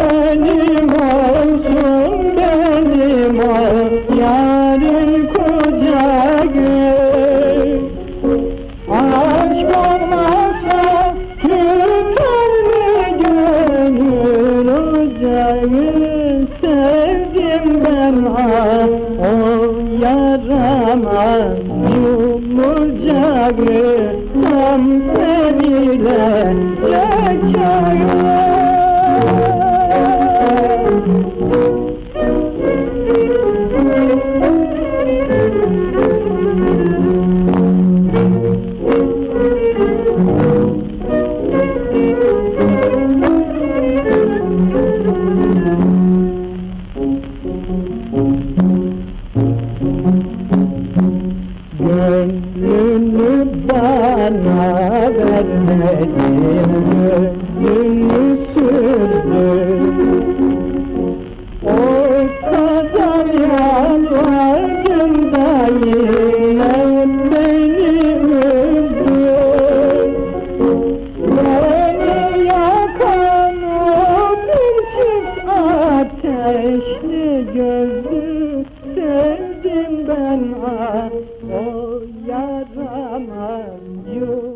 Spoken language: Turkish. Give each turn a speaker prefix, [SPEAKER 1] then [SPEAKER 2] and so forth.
[SPEAKER 1] benim olsun benim yarın kucağı Aşk olmazsa tutar mı gönül? Ocağı Sevdim ben ah o yarama yumurcağı Tam seninle Gönlünü bana vermedin Gönlünü sürdün O kadar yalvardım da yine beni üzdün Beni yakan o bir çift ateşli gözlü Sevdim ben ateşli zaman you.